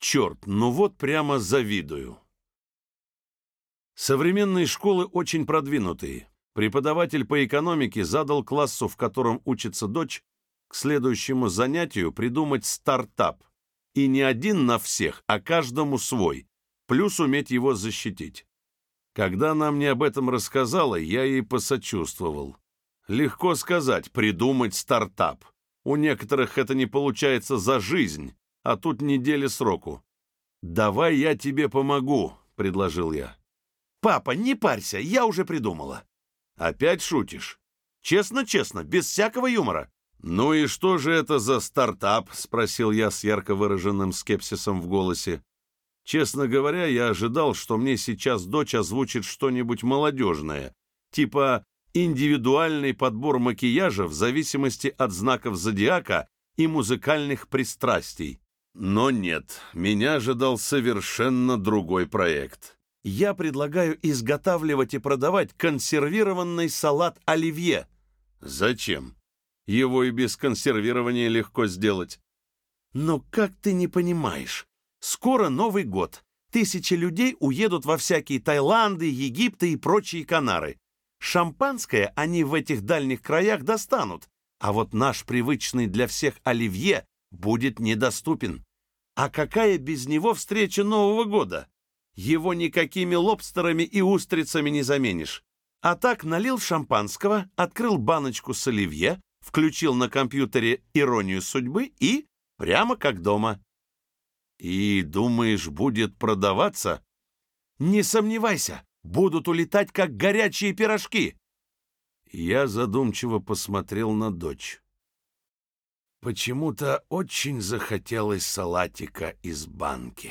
Черт, ну вот прямо завидую. Современные школы очень продвинутые. Преподаватель по экономике задал классу, в котором учится дочь, к следующему занятию придумать стартап. И не один на всех, а каждому свой, плюс уметь его защитить. Когда она мне об этом рассказала, я ей посочувствовал. Легко сказать, придумать стартап. У некоторых это не получается за жизнь, а тут недели сроку. «Давай я тебе помогу», — предложил я. «Папа, не парься, я уже придумала». «Опять шутишь?» «Честно-честно, без всякого юмора». «Ну и что же это за стартап?» — спросил я с ярко выраженным скепсисом в голосе. Честно говоря, я ожидал, что мне сейчас дочь озвучит что-нибудь молодежное, типа индивидуальный подбор макияжа в зависимости от знаков зодиака и музыкальных пристрастий. Но нет, меня ожидал совершенно другой проект. Я предлагаю изготавливать и продавать консервированный салат оливье. Зачем? Его и без консервирования легко сделать. Но как ты не понимаешь? Скоро Новый год. Тысячи людей уедут во всякие Таиланды, Египты и прочие Канары. Шампанское они в этих дальних краях достанут, а вот наш привычный для всех оливье будет недоступен. А какая без него встреча Нового года? Его никакими лобстерами и устрицами не заменишь. А так налил шампанского, открыл баночку с оливье, включил на компьютере «Иронию судьбы» и прямо как дома. «И, думаешь, будет продаваться?» «Не сомневайся, будут улетать, как горячие пирожки!» Я задумчиво посмотрел на дочь. Почему-то очень захотелось салатика из банки.